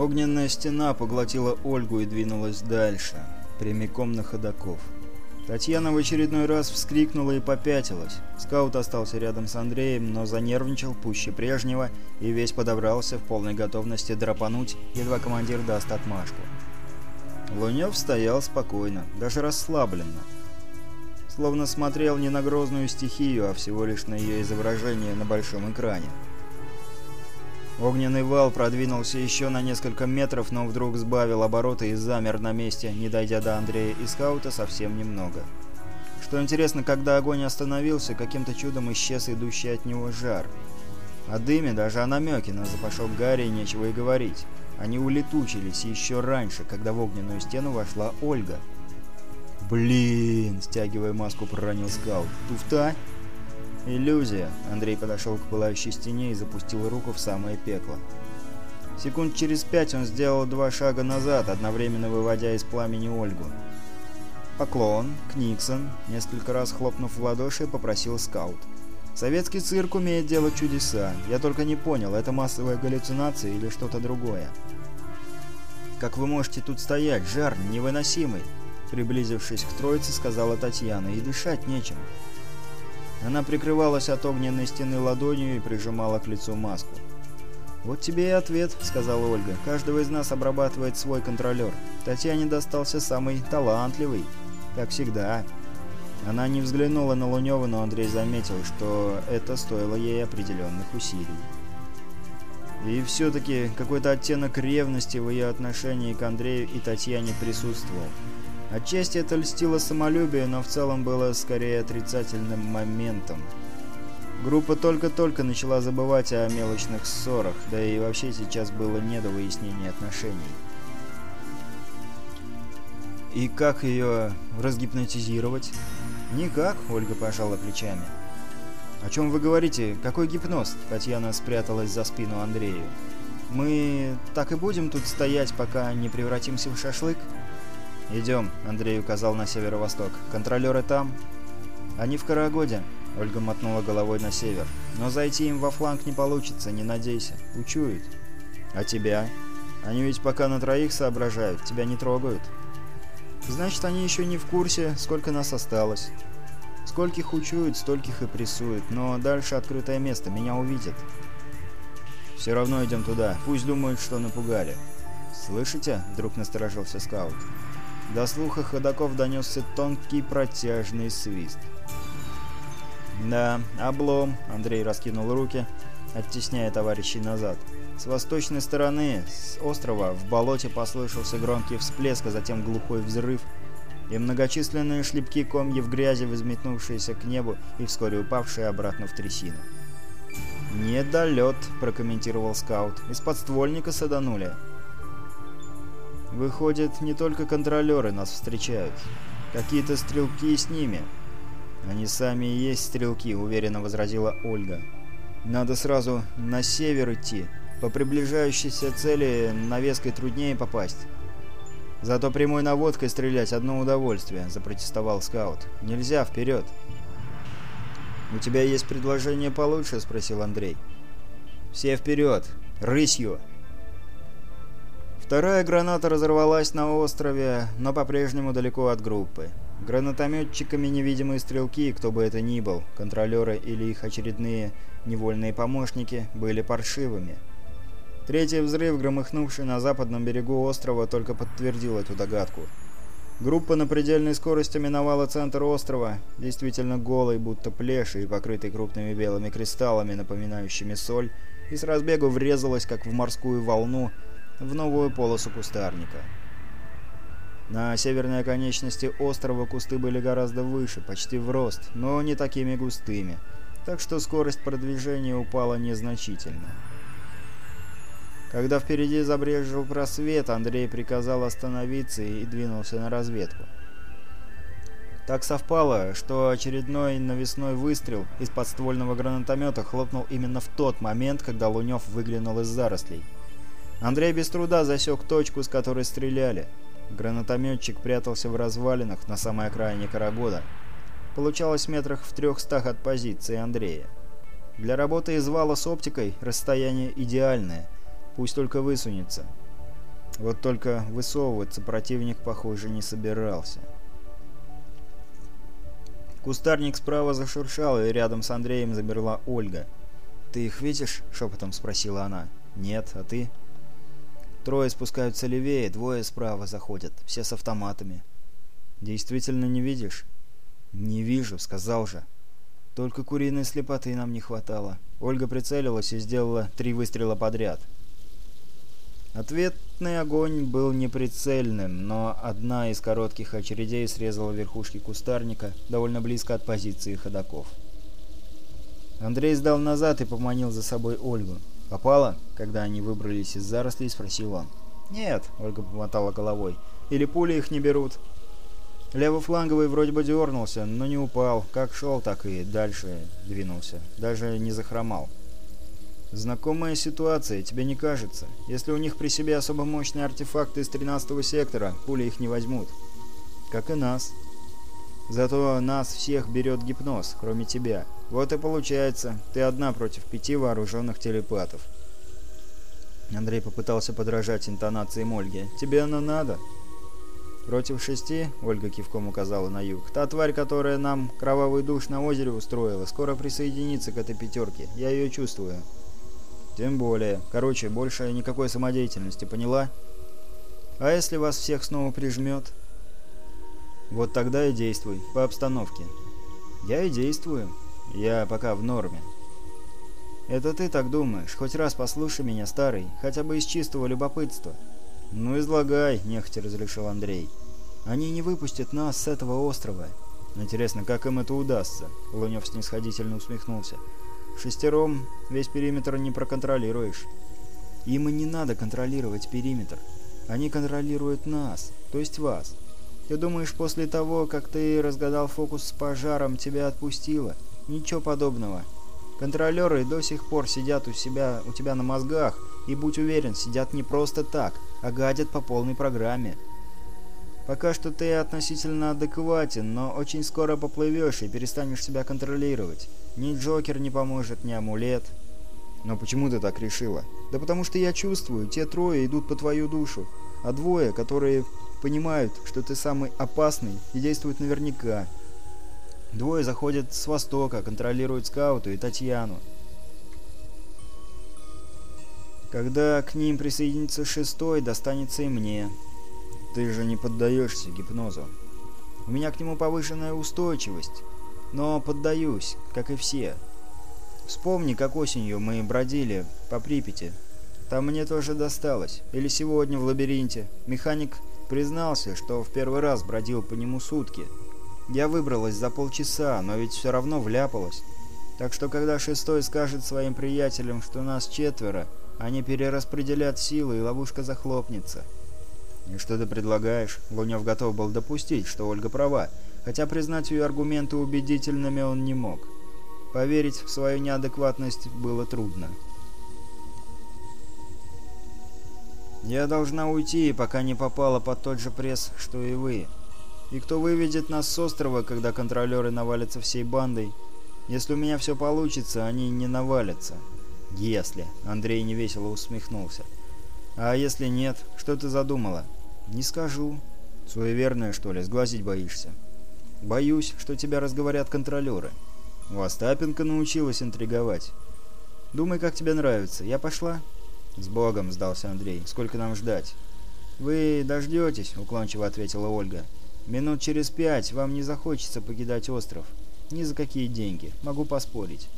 Огненная стена поглотила Ольгу и двинулась дальше, прямиком на ходоков. Татьяна в очередной раз вскрикнула и попятилась. Скаут остался рядом с Андреем, но занервничал пуще прежнего и весь подобрался в полной готовности драпануть, едва командир даст отмашку. Лунев стоял спокойно, даже расслабленно. Словно смотрел не на грозную стихию, а всего лишь на ее изображение на большом экране. Огненный вал продвинулся еще на несколько метров, но вдруг сбавил обороты и замер на месте, не дойдя до Андрея и скаута совсем немного. Что интересно, когда огонь остановился, каким-то чудом исчез идущий от него жар. О дыме даже о намеке на запашок Гарри нечего и говорить. Они улетучились еще раньше, когда в огненную стену вошла Ольга. «Блин!» — стягивая маску, проронил скаут. «Туфта?» «Иллюзия!» Андрей подошел к пылающей стене и запустил руку в самое пекло. Секунд через пять он сделал два шага назад, одновременно выводя из пламени Ольгу. Поклон, Книксон, несколько раз хлопнув в ладоши, попросил скаут. «Советский цирк умеет делать чудеса. Я только не понял, это массовая галлюцинация или что-то другое?» «Как вы можете тут стоять? Жар невыносимый!» Приблизившись к троице, сказала Татьяна. «И дышать нечем. Она прикрывалась от огненной стены ладонью и прижимала к лицу маску. «Вот тебе и ответ», — сказала Ольга. «Каждого из нас обрабатывает свой контролер. Татьяне достался самый талантливый, как всегда». Она не взглянула на Лунёва, но Андрей заметил, что это стоило ей определенных усилий. И все-таки какой-то оттенок ревности в ее отношении к Андрею и Татьяне присутствовал. А Отчасти это льстило самолюбие, но в целом было скорее отрицательным моментом. Группа только-только начала забывать о мелочных ссорах, да и вообще сейчас было не до выяснения отношений. «И как ее разгипнотизировать?» «Никак», — Ольга пожала плечами. «О чем вы говорите? Какой гипноз?» — Татьяна спряталась за спину Андрею. «Мы так и будем тут стоять, пока не превратимся в шашлык?» «Идем», — Андрей указал на северо-восток. «Контролеры там?» «Они в Карагоде», — Ольга мотнула головой на север. «Но зайти им во фланг не получится, не надейся. Учуют». «А тебя?» «Они ведь пока на троих соображают, тебя не трогают». «Значит, они еще не в курсе, сколько нас осталось». «Скольких учуют, стольких и прессуют, но дальше открытое место, меня увидят». «Все равно идем туда, пусть думают, что напугали». «Слышите?» — вдруг насторожился скаут. До слуха ходаков донесся тонкий протяжный свист. «Да, облом», — Андрей раскинул руки, оттесняя товарищей назад. С восточной стороны, с острова, в болоте послышался громкий всплеск, а затем глухой взрыв, и многочисленные шлепки комьев грязи, возметнувшиеся к небу и вскоре упавшие обратно в трясину. «Недолет», — прокомментировал скаут, — «из подствольника саданули». Выходит, не только контролеры нас встречают. Какие-то стрелки с ними. Они сами и есть стрелки, уверенно возразила Ольга. Надо сразу на север идти. По приближающейся цели навеской труднее попасть. Зато прямой наводкой стрелять одно удовольствие, запротестовал скаут. Нельзя вперед. «У тебя есть предложение получше?» – спросил Андрей. «Все вперед! Рысью!» Вторая граната разорвалась на острове, но по-прежнему далеко от группы. Гранатометчиками невидимые стрелки, кто бы это ни был, контролеры или их очередные невольные помощники, были паршивыми. Третий взрыв, громыхнувший на западном берегу острова, только подтвердил эту догадку. Группа на предельной скорости миновала центр острова, действительно голый, будто плеший, покрытый крупными белыми кристаллами, напоминающими соль, и с разбегу врезалась, как в морскую волну, в новую полосу кустарника. На северной оконечности острова кусты были гораздо выше, почти в рост, но не такими густыми, так что скорость продвижения упала незначительно. Когда впереди забрежил просвет, Андрей приказал остановиться и двинулся на разведку. Так совпало, что очередной навесной выстрел из подствольного гранатомета хлопнул именно в тот момент, когда Лунев выглянул из зарослей. Андрей без труда засек точку, с которой стреляли. Гранатометчик прятался в развалинах на самой окраине Карагода. Получалось метрах в трехстах от позиции Андрея. Для работы из вала с оптикой расстояние идеальное, пусть только высунется. Вот только высовываться противник, похоже, не собирался. Кустарник справа зашуршал, и рядом с Андреем замерла Ольга. «Ты их видишь?» — шепотом спросила она. «Нет, а ты?» Трое спускаются левее, двое справа заходят, все с автоматами. Действительно не видишь? Не вижу, сказал же. Только куриной слепоты нам не хватало. Ольга прицелилась и сделала три выстрела подряд. Ответный огонь был неприцельным, но одна из коротких очередей срезала верхушки кустарника довольно близко от позиции ходоков. Андрей сдал назад и поманил за собой Ольгу. «Попало?» — когда они выбрались из зарослей, спросил он. «Нет», — Ольга помотала головой. «Или пули их не берут?» Левофланговый вроде бы дернулся, но не упал. Как шел, так и дальше двинулся. Даже не захромал. «Знакомая ситуация, тебе не кажется? Если у них при себе особо мощные артефакты из 13-го сектора, пули их не возьмут. Как и нас. Зато нас всех берет гипноз, кроме тебя. Вот и получается, ты одна против пяти вооруженных телепатов. Андрей попытался подражать интонации Ольги. «Тебе она надо?» «Против шести?» — Ольга кивком указала на юг. «Та тварь, которая нам кровавый душ на озере устроила, скоро присоединится к этой пятерке. Я ее чувствую». «Тем более. Короче, больше никакой самодеятельности, поняла?» «А если вас всех снова прижмет?» «Вот тогда и действуй, по обстановке». «Я и действую», «Я пока в норме». «Это ты так думаешь? Хоть раз послушай меня, старый, хотя бы из чистого любопытства». «Ну, излагай», — нехотя разрешил Андрей. «Они не выпустят нас с этого острова». «Интересно, как им это удастся?» — Лунев снисходительно усмехнулся. «Шестером весь периметр не проконтролируешь». «Им и не надо контролировать периметр. Они контролируют нас, то есть вас. Ты думаешь, после того, как ты разгадал фокус с пожаром, тебя отпустило?» Ничего подобного. Контролеры до сих пор сидят у, себя, у тебя на мозгах, и будь уверен, сидят не просто так, а гадят по полной программе. Пока что ты относительно адекватен, но очень скоро поплывешь и перестанешь себя контролировать. Ни Джокер не поможет, ни амулет. Но почему ты так решила? Да потому что я чувствую, те трое идут по твою душу, а двое, которые понимают, что ты самый опасный и действуют наверняка, Двое заходят с востока, контролируют скауту и Татьяну. Когда к ним присоединится шестой, достанется и мне. Ты же не поддаешься гипнозу. У меня к нему повышенная устойчивость, но поддаюсь, как и все. Вспомни, как осенью мы бродили по Припяти. Там мне тоже досталось. Или сегодня в лабиринте. Механик признался, что в первый раз бродил по нему сутки. Я выбралась за полчаса, но ведь все равно вляпалась. Так что когда шестой скажет своим приятелям, что нас четверо, они перераспределят силы, и ловушка захлопнется. «И что ты предлагаешь?» Лунев готов был допустить, что Ольга права, хотя признать ее аргументы убедительными он не мог. Поверить в свою неадекватность было трудно. «Я должна уйти, пока не попала под тот же пресс, что и вы», и кто выведет нас с острова, когда контролеры навалятся всей бандой? Если у меня все получится, они не навалятся. Если. Андрей невесело усмехнулся. А если нет, что ты задумала? Не скажу. Суеверная, что ли, сглазить боишься? Боюсь, что тебя разговорят контролеры. У Остапенко научилась интриговать. Думай, как тебе нравится. Я пошла? С Богом, сдался Андрей. Сколько нам ждать? Вы дождетесь, уклончиво ответила Ольга. Минут через пять вам не захочется покидать остров. Ни за какие деньги. Могу поспорить.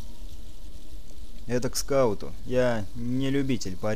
Это к скауту. Я не любитель пари.